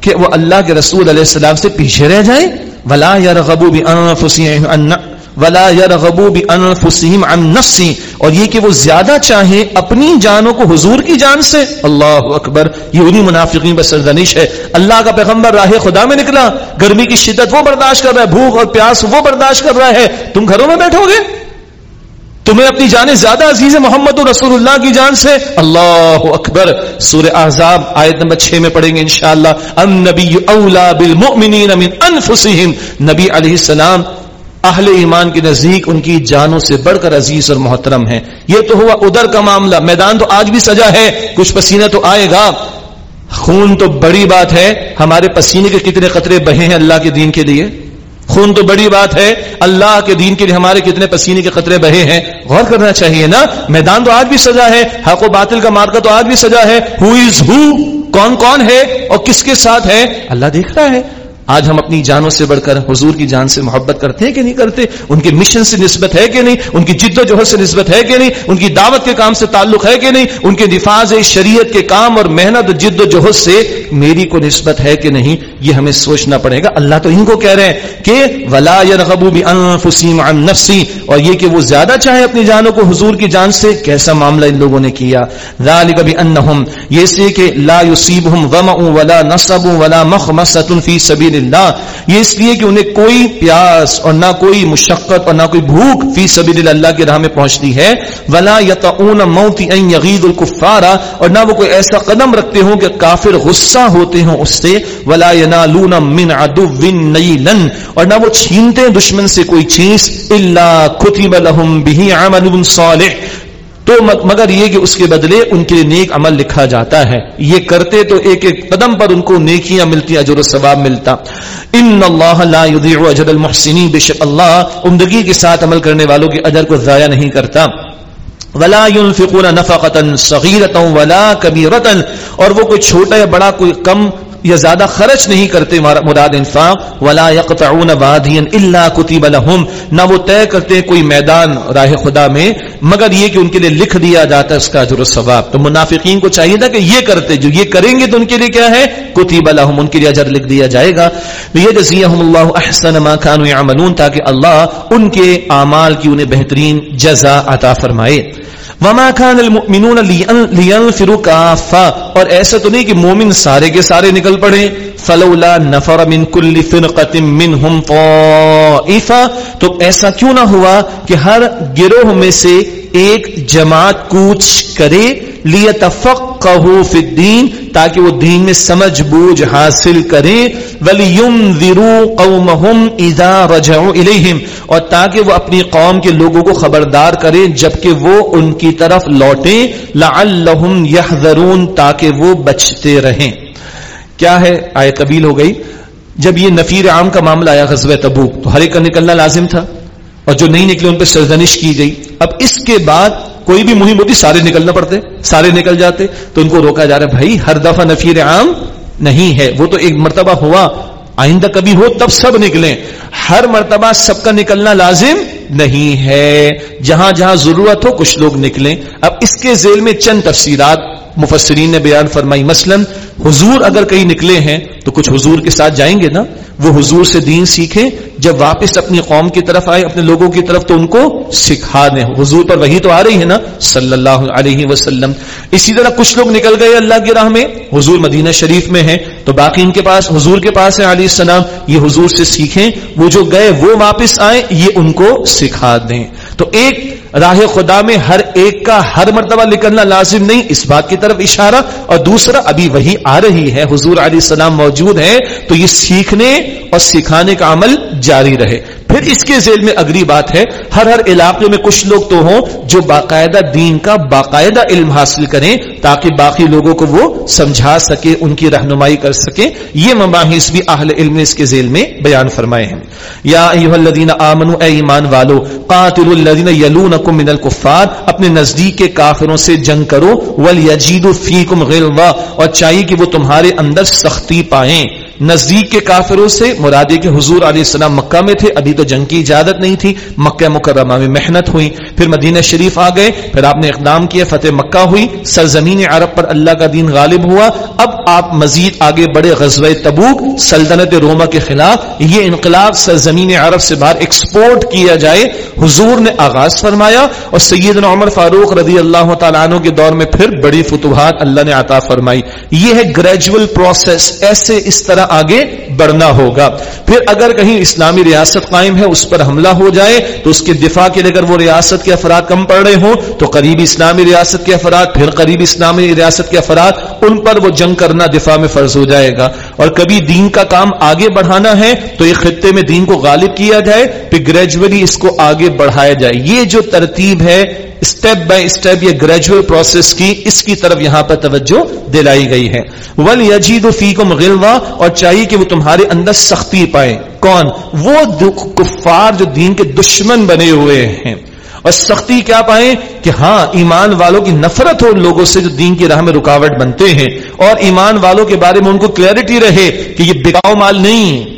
کہ وہ اللہ کے رسول علیہ السلام سے پیچھے رہ جائیں ولا يرغبوا بانفسهم ولا يرغبوا بانفسهم عن نفسي اور یہ کہ وہ زیادہ چاہیں اپنی جانوں کو حضور کی جان سے۔ اللہ اکبر یہ انہی منافقین پر سرزنش ہے۔ اللہ کا پیغمبر راہ خدا میں نکلا گرمی کی شدت وہ برداشت کر رہا ہے بھوک اور پیاس وہ برداشت کر رہا ہے۔ تم گھروں میں بیٹھو گے؟ تمہیں اپنی جانیں زیادہ عزیز محمد رسول اللہ کی جان سے۔ اللہ اکبر۔ سور احزاب آیت نمبر چھ میں پڑھیں گے انشاءاللہ۔ ام نبی اولا بالمؤمنین من انفسهم نبی علیہ السلام اہل ایمان کے نزدیک ان کی جانوں سے بڑھ کر عزیز اور محترم ہے یہ تو ہوا ادھر کا معاملہ۔ میدان تو آج بھی سجا ہے۔ کچھ پسینہ تو آئے گا۔ خون تو بڑی بات ہے۔ ہمارے پسینے کے کتنے قطرے بہے ہیں اللہ کے دین کے لیے؟ خون تو بڑی بات ہے، اللہ کے دین کے لیے ہمارے کتنے پسینے کے خطرے بہے ہیں۔ غور کرنا چاہیے نا، میدان تو آج بھی سجا ہے، حق و باطل کا مارکا تو آج بھی سجا ہے۔ ہو از ہو کون کون ہے اور کس کے ساتھ ہے؟ اللہ دیکھ رہا ہے۔ آج ہم اپنی جانوں سے بڑھ کر، حضور کی جان سے محبت کرتے ہیں کہ نہیں کرتے؟ ان کے مشن سے نسبت ہے کہ نہیں؟ ان کی جد و جہد سے نسبت ہے کہ نہیں؟ ان کی دعوت کے کام سے تعلق ہے کہ نہیں؟ ان کے دفاع شریعت کے کام اور محنت جد و جہد سے میری کو نسبت ہے کہ نہیں؟ یہ ہمیں سوچنا پڑے گا۔ اللہ تو ان کو کہہ رہے ہیں کہ ولا عن نفسی اور یہ کہ وہ زیادہ چاہے اپنی جانوں کو حضور کی جان سے، کیسا معاملہ ان لوگوں نے کیا؟ ذالک بانہم یہ سے کہ لا یصيبهم ظمأ ولا نصب ولا مخمصه فی سبیل اللہ یہ اس لیے کہ انہیں کوئی پیاس اور نہ کوئی مشقت اور نہ کوئی بھوک فی سبیل اللہ کی راہ میں پہنچتی ہے۔ ولا یتعون موت ان یغید الکفار اور نہ وہ کوئی ایسا قدم رکھتے ہوں کہ کافر غصہ ہوتے ہوں اس سے۔ ولا ینالون من عدو نیلا اور نہ وہ چھینتے دشمن سے کوئی چیز۔ الا کتب لهم به عمل صالح۔ تو مگر یہ کہ اس کے بدلے ان کے لیے نیک عمل لکھا جاتا ہے۔ یہ کرتے تو ایک ایک قدم پر ان کو نیکیاں ملتی اجر و ثواب ملتا۔ ان اللہ لا يضيع اجر المحسنین بشک اللہ عمدگی کے ساتھ عمل کرنے والوں کے اجر کو ضائع نہیں کرتا۔ ولا ينفقون نفقه صغيره ولا كبيره اور وہ کوئی چھوٹا یا بڑا، کوئی کم یا زیادہ خرچ نہیں کرتے مراد انفاق ولا يقطعون واديا الا كتب لهم۔ نہ وہ طے کرتے کوئی میدان راہ خدا میں، مگر یہ کہ ان کے لیے لکھ دیا جاتا ہے اس کا اجر و ثواب۔ تو منافقین کو چاہیے تھا کہ یہ کرتے، جو یہ کریں گے تو ان کے لیے کیا ہے؟ کتب لهم، ان کے لیے اجر لکھ دیا جائے گا۔ ليجزيهم الله احسن ما كانوا يعملون، تاکہ اللہ ان کے اعمال کی انہیں بہترین جزا عطا فرمائے۔ وما كان المؤمنون لينفروا كافا اور ایسا تو نہیں کہ مومن سارے کے سارے نکل پڑے۔ فلولا نفر من كل فرقه منهم طائفه تو ایسا کیوں نہ ہوا کہ ہر گروہ میں سے ایک جماعت کوچ کرے لیتفقہوا فی الدین، تاکہ وہ دین میں سمجھ بوجھ حاصل کریں وَلِيُنذِرُوا قَوْمَهُمْ اِذَا رَجَعُوا إِلَيْهِمْ اور تاکہ وہ اپنی قوم کے لوگوں کو خبردار کریں، جبکہ وہ ان کی طرف لوٹیں لَعَلَّهُمْ يَحْذَرُونَ تاکہ وہ بچتے رہیں۔ کیا ہے آئے طویل ہو گئی؟ جب یہ نفیر عام کا معاملہ آیا غزوہ تبوک، تو ہر ایک کا نکلنا لازم تھا۔ اور جو نہیں نکلے ان پہ سرزنش کی گئی۔ اب اس کے بعد کوئی بھی مہم ہوتی، سارے نکلنا پڑتے، سارے نکل جاتے، تو ان کو روکا جا رہا ہے، بھائی، ہر دفعہ نفیر عام نہیں ہے۔ وہ تو ایک مرتبہ ہوا، آئندہ کبھی ہو تب سب نکلیں۔ ہر مرتبہ سب کا نکلنا لازم نہیں ہے۔ جہاں جہاں ضرورت ہو، کچھ لوگ نکلیں۔ اب اس کے ذیل میں چند تفصیلات۔ مفسرین نے بیان فرمائی، مثلا حضور اگر کہیں نکلے ہیں تو کچھ حضور کے ساتھ جائیں گے نا؟ وہ حضور سے دین سیکھیں، جب واپس اپنی قوم کی طرف آئے، اپنے لوگوں کی طرف، تو ان کو سکھا دیں۔ حضور پر وہی تو آ رہی ہے نا؟ صلی اللہ علیہ وسلم۔ اسی طرح کچھ لوگ نکل گئے اللہ کی راہ میں، حضور مدینہ شریف میں ہیں، تو باقی ان کے پاس، حضور کے پاس ہے علیہ السلام۔ یہ حضور سے سیکھیں، وہ جو گئے، وہ واپس آئیں، یہ ان کو سکھا دیں۔ تو ایک راہ خدا میں ہر ایک کا ہر مرتبہ نکلنا لازم نہیں، اس بات کی طرف اشارہ۔ اور دوسرا، ابھی وہی آ رہی ہے، حضور علیہ السلام موجود ہے تو یہ سیکھنے اور سکھانے کا عمل جاری رہے۔ پھر اس کے ذیل میں اگلی بات ہے، ہر ہر علاقے میں کچھ لوگ تو ہوں جو باقاعدہ دین کا باقاعدہ علم حاصل کریں، تاکہ باقی لوگوں کو وہ سمجھا سکے، ان کی رہنمائی کر سکے۔ یہ مباحث بھی اہل علم نے اس کے ذیل میں بیان فرمائے ہیں۔ یا ایوہ الذین آمنوا، اے ایمان والو قاتل الذین یلونکم من الکفار اپنے نزدیک کے کافروں سے جنگ کرو ولیجیدوا فیکم غلظہ اور چاہیے کہ وہ تمہارے اندر سختی پائیں۔ نزدیک کے کافروں سے مرادی کے حضور علیہ السلام مکہ میں تھے، ابھی تو جنگ کی اجازت نہیں تھی، مکہ مکرمہ میں محنت ہوئی۔ پھر مدینہ شریف آ گئے، پھر آپ نے اقدام کیا، فتح مکہ ہوئی۔ سرزمین عرب پر اللہ کا دین غالب ہوا۔ اب آپ مزید آگے بڑے غزوہ تبوک، سلطنت روما کے خلاف۔ یہ انقلاب سرزمین عرب سے باہر ایکسپورٹ کیا جائے۔ حضور نے آغاز فرمایا۔ فرمایا اور سیدنا عمر فاروق رضی اللہ تعالیٰ عنہ کے دور میں پھر بڑی فتوحات اللہ نے عطا فرمائی۔ یہ ہے گریجول پروسیس ایسے اس طرح آگے بڑھنا ہوگا۔ پھر اگر کہیں اسلامی ریاست قائم ہے، اس پر حملہ ہو جائے، تو اس کے دفاع کے لیے اگر وہ ریاست کے افراد کم پڑ رہے ہوں، تو قریبی اسلامی ریاست کے افراد، پھر قریبی اسلامی ریاست کے افراد، ان پر وہ جنگ کرنا دفاع میں فرض ہو جائے گا۔ اور کبھی دین کا کام آگے بڑھانا ہے تو ایک خطے میں دین کو غالب کیا جائے، پھر گریجولی اس کو آگے بڑھایا جائے۔ یہ جو ترتیب ہے اسٹیپ بائی اسٹیپ یہ گریجویل پروسیس کی، اس کی طرف یہاں پر توجہ دلائی گئی ہے۔ ول یجید فی کو اور چاہیے کہ وہ تمہارے اندر سختی پائے۔ کون؟ وہ کفار جو دین کے دشمن بنے ہوئے ہیں۔ اور سختی کیا پائیں کہ ہاں ایمان والوں کی نفرت ہو ان لوگوں سے جو دین کی راہ میں رکاوٹ بنتے ہیں اور ایمان والوں کے بارے میں ان کو کلیئرٹی رہے کہ یہ بگاؤ مال نہیں۔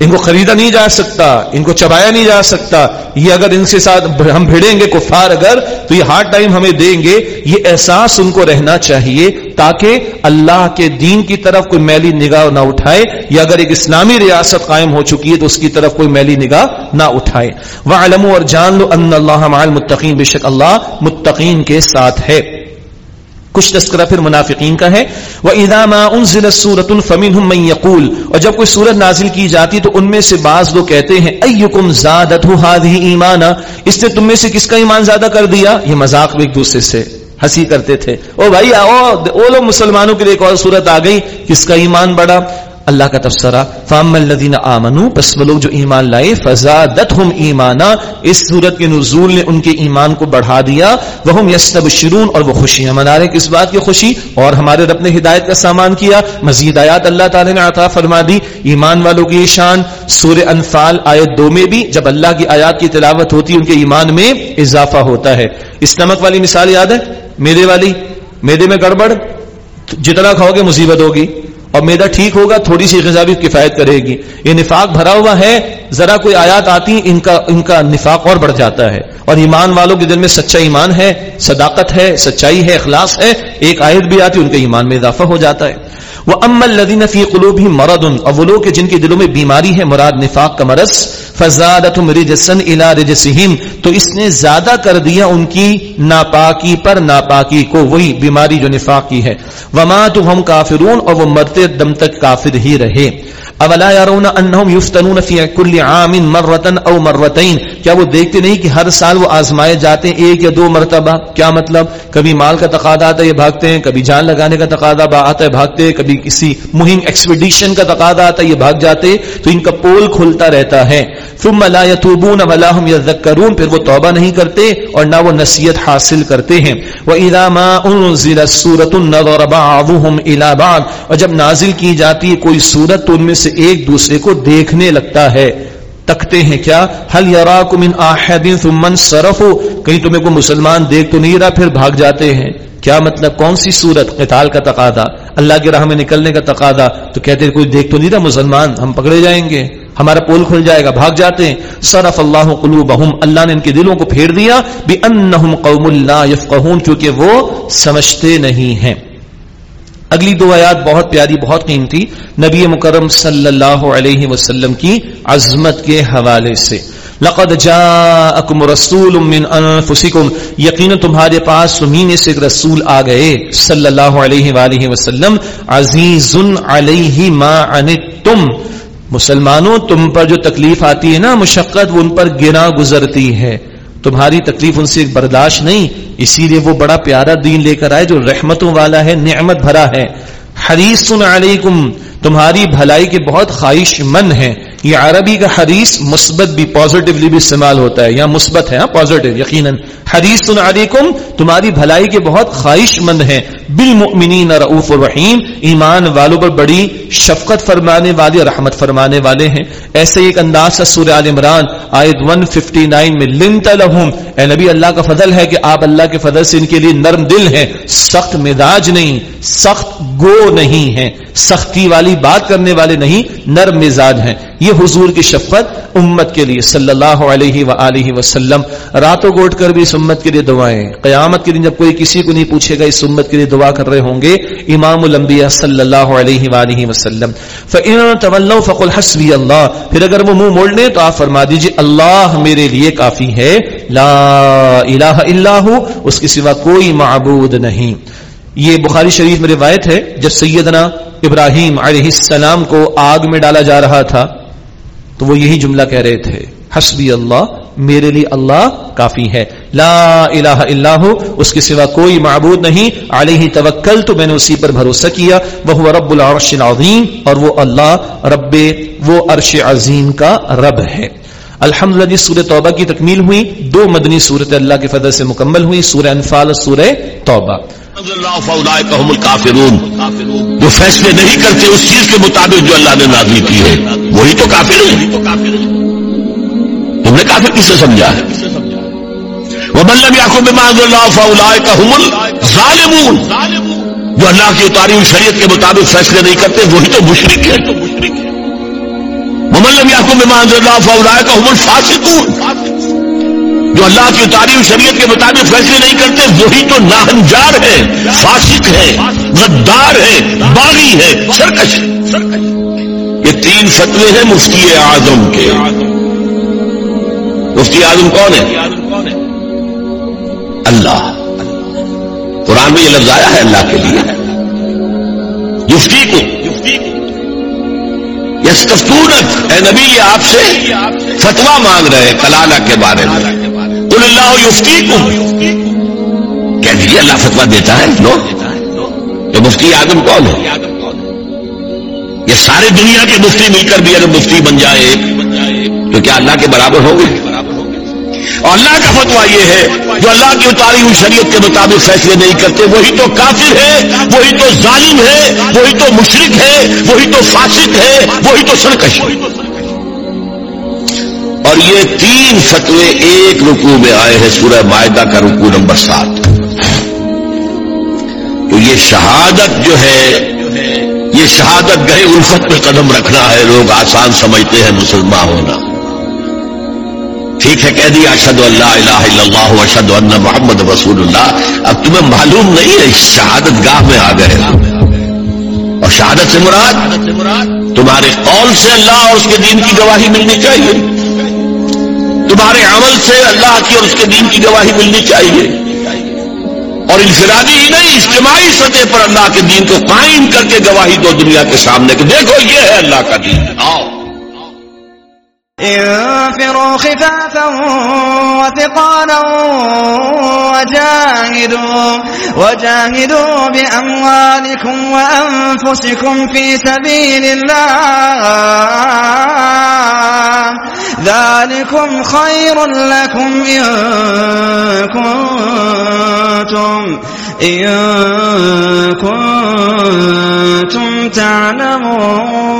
ان کو خریدا نہیں جا سکتا، ان کو چبایا نہیں جا سکتا۔ یہ اگر ان سے ساتھ ہم بھیڑیں گے کفار اگر، تو یہ ہارڈ ٹائم ہمیں دیں گے۔ یہ احساس ان کو رہنا چاہیے تاکہ اللہ کے دین کی طرف کوئی میلی نگاہ نہ اٹھائے۔ یا اگر ایک اسلامی ریاست قائم ہو چکی ہے، تو اس کی طرف کوئی میلی نگاہ نہ اٹھائے۔ وہ علم اور جان لو ان اللہ متقین بے شک اللہ متقین کے ساتھ ہے۔ کچھ تذکرہ پھر منافقین کا ہے۔ وہ اداما ان ضلع سورت الفمین میں یقول اور جب کوئی سورت نازل کی جاتی تو ان میں سے بعض لوگ کہتے ہیں ایکم زادت ایمانا اس نے تم میں سے کس کا ایمان زیادہ کر دیا؟ یہ مذاق بھی ایک دوسرے سے ہنسی کرتے تھے۔ او بھائی، آؤ، او لو مسلمانوں کے لیے ایک اور صورت آ گئی، کس کا ایمان بڑا اللہ کا تبصرہ فام الدین آمنو بس وہ لوگ جو ایمان لائے فزادت ہم ایمانا۔ اس صورت کے نزول نے ان کے ایمان کو بڑھا دیا۔ وہ ہم شرون اور وہ خوشیاں منا رہے کس بات کی خوشی اور ہمارے رب نے ہدایت کا سامان کیا۔ مزید آیات اللہ تعالی نے عطا فرما دی۔ ایمان والوں کی شان۔ سور انفال آیت دو میں بھی جب اللہ کی آیات کی تلاوت ہوتی، ان کے ایمان میں اضافہ ہوتا ہے۔ اس نمک والی مثال یاد ہے؟ میرے والی میرے میں گڑبڑ، جتنا کھاؤ گے مصیبت ہوگی۔ اور میدا ٹھیک ہوگا، تھوڑی سی غذا بھی کفایت کرے گی۔ یہ نفاق بھرا ہوا ہے، ذرا کوئی آیات آتی، ان کا ان کا نفاق اور بڑھ جاتا ہے۔ اور ایمان والوں کے دل میں سچا ایمان ہے، صداقت ہے، سچائی ہے، اخلاص ہے، ایک آیت بھی آتی ان کے ایمان میں اضافہ ہو جاتا ہے۔ وہ ام الدین فی قلوب ہی مرد ان اولو کے جن کے دلوں میں بیماری ہے، مراد نفاق کا مرض فزاد رجسن الا رجسہم تو اس نے زیادہ کر دیا ان کی ناپاکی پر، ناپاکی کو، وہی بیماری جو نفاق کی ہے۔ وما تو ہم کافرون، اور وہ مرتے دم تک کافر ہی رہے۔ اولا يرون انهم يفتنون في كل عام مره او مرتين کیا وہ دیکھتے نہیں کہ ہر سال وہ آزمائے جاتے ہیں ایک یا دو مرتبہ؟ کیا مطلب؟ کبھی مال کا تقاضا آتا ہے یہ بھاگتے ہیں، کبھی جان لگانے کا تقاضا آتا ہے بھاگتے ہیں، کبھی کسی مہم ایکسپیڈیشن کا تقاضا آتا ہے یہ بھاگ جاتے تو ان کا پول کھلتا رہتا ہے۔ ثم لا يتوبون ولا هم يذكرون پھر وہ توبہ نہیں کرتے اور نہ وہ نصیحت حاصل کرتے ہیں۔ واذا ما انزل السوره نظر بعضهم الى بعض، اور جب نازل کی جاتی ہے کوئی سورت، تو ان میں سے سے ایک دوسرے کو دیکھنے لگتا ہے۔ تکتے ہیں کیا؟ حل یراکم من احد ثم صرفوا کہیں تمہیں کوئی مسلمان دیکھ تو نہیں رہا، پھر بھاگ جاتے ہیں۔ کیا مطلب؟ کون سی صورت؟ قتال کا تقاضا۔ اللہ کی راہ میں نکلنے کا تقاضا۔ تو کہتے ہیں، کوئی دیکھ تو نہیں رہا مسلمان، ہم پکڑے جائیں گے۔ ہمارا پول کھل جائے گا، بھاگ جاتے ہیں۔ صرف اللہ قلوبہم۔ اللہ نے ان کے دلوں کو پھیر دیا۔ بانہم قوم لا يفقهون۔ کیونکہ وہ سمجھتے نہیں ہیں۔ اگلی دو آیات بہت پیاری، بہت قیمتی نبی مکرم صلی اللہ علیہ وسلم کی عظمت کے حوالے سے۔ لقد جاءکم رسول من انفسکم، یقینا تمہارے پاس تمہیں سے ایک رسول آ گئے۔ صلی اللہ علیہ وآلہ وسلم عزیز علیہ ما عنتم۔ مسلمانوں، تم پر جو تکلیف آتی ہے نا، مشقت، وہ ان پر گنا گزرتی ہے۔ تمہاری تکلیف ان سے برداشت نہیں، اسی لیے وہ بڑا پیارا دین لے کر آئے جو رحمتوں والا ہے، نعمت بھرا ہے۔ حریص علیکم تمہاری بھلائی کے بہت خواہش مند ہیں۔ یہ عربی کا حریص مثبت بھی پازیٹیولی بھی استعمال ہوتا ہے، یا مثبت ہے ہاں؟ پازیٹیو یقیناً۔ حریص علیکم، تمہاری بھلائی کے بہت خواہش مند ہیں۔ بالمؤمنین رؤوف الرحیم، ایمان والوں پر بڑی شفقت فرمانے والے، رحمت فرمانے والے ہیں۔ ایسے ایک انداز سورہ آل عمران، آیت 159 میں، لنت لہم۔ اے نبی، اللہ کا فضل ہے کہ آپ اللہ کے فضل سے ان کے لیے نرم دل ہیں۔ سخت مزاج نہیں، سخت گو نہیں ہے سختی والے والی بات کرنے والے نہیں، نرم مزاج ہیں۔ یہ حضور کی شفقت امت کے لیے صلی اللہ علیہ وآلہ وسلم راتوں کو اٹھ کر بھی اس امت کے لیے دعائیں۔ قیامت کے دن جب کوئی کسی کو نہیں پوچھے گا اس امت کے لیے دعا کر رہے ہوں گے، امام الانبیاء صلی اللہ علیہ وآلہ وسلم فَإِن تَوَلَّوْا فَقُلْ حَسْبِيَ اللَّهِ۔ پھر اگر وہ منہ موڑ لیں تو آپ فرما دیجیے، اللہ میرے لیے کافی ہے۔ لا الہ الا ہو اس کے سوا کوئی معبود نہیں۔ یہ بخاری شریف میں روایت ہے جب سیدنا ابراہیم علیہ السلام کو آگ میں ڈالا جا رہا تھا، تو وہ یہی جملہ کہہ رہے تھے، حسبی اللہ، میرے لیے اللہ کافی ہے۔ لا الہ الا ہو، اس کے سوا کوئی معبود نہیں۔ علیہ توکل تو میں نے اسی پر بھروسہ کیا۔ وہ رب العرش العظیم، اور وہ اللہ، رب، وہ عرش عظیم کا رب ہے۔ الحمد للہ جی، سورہ توبہ کی تکمیل ہوئی، دو مدنی صورت اللہ کے فضل سے مکمل ہوئی، سورہ انفال سورہ توبہ۔ جو فیصلے نہیں کرتے اس چیز کے مطابق جو اللہ نے نازی کی ہے۔ وہی تو کافر ہے تم نے کافر کس سے سمجھا ہے؟ وہ ملب ظالمون جو اللہ کی اتاری شریعت کے مطابق فیصلے نہیں کرتے، وہی تو مشرق ہے تو مشرق ہے مملم یاقوب اللہ فلاح کا حمل فاسقون جو اللہ کی تعلیم شریعت کے مطابق فیصلے نہیں کرتے، وہی تو ناہنجار ہے فاسق ہے غدار ہے باغی ہے سرکش یہ تین فتوے ہیں مفتی اعظم کے۔ مفتی اعظم کون ہے اللہ۔ قرآن میں یہ لفظ آیا ہے اللہ کے لیے۔ یفتی کو۔ یس اے نبی، یہ آپ سے فتوا مانگ رہے کلالہ کے بارے میں۔ اللہ یفتی کو کہہ دیجیے اللہ فتوا دیتا ہے؟ لو تو مفتی آدم کون ہے؟ یہ ساری دنیا کے مفتی مل کر بھی اگر مفتی بن جائے تو کیا اللہ کے برابر ہوں گے؟ اور اللہ کا فتوا یہ ہے، جو اللہ کی اتاری ہوئی شریعت کے مطابق فیصلے نہیں کرتے، وہی تو کافر ہے، وہی تو ظالم ہے، وہی تو مشرق ہے، وہی تو فاسق ہے، وہی تو سرکش ہے۔ اور یہ تین فتوے ایک رکو میں آئے ہیں، سورہ معاہدہ کا رکو نمبر سات۔ تو یہ شہادت جو ہے، یہ شہادت گئے الفت میں قدم رکھنا ہے، لوگ آسان سمجھتے ہیں مسلمان ہونا۔ ٹھیک ہے، کہہ دیا اشد اللہ الہ الا اللہ اشد اللہ محمد رسول اللہ۔ اب تمہیں معلوم نہیں ہے، شہادت گاہ میں آ گئے اور شہادت سے مراد، تمہارے قول سے اللہ اور اس کے دین کی گواہی ملنی چاہیے۔ تمہارے عمل سے اللہ کی اور اس کے دین کی گواہی ملنی چاہیے۔ اور انفرادی ہی نہیں، اجتماعی سطح پر اللہ کے دین کو قائم کر کے گواہی دو دنیا کے سامنے۔ کہ دیکھو، یہ ہے اللہ کا دین۔ آؤ۔ انفروا خفافا وثقالا وجاهدوا وجاهدوا بأموالكم وأنفسكم في سبيل الله. ذلكم خير لكم إن كنتم إن كنتم تعلمون.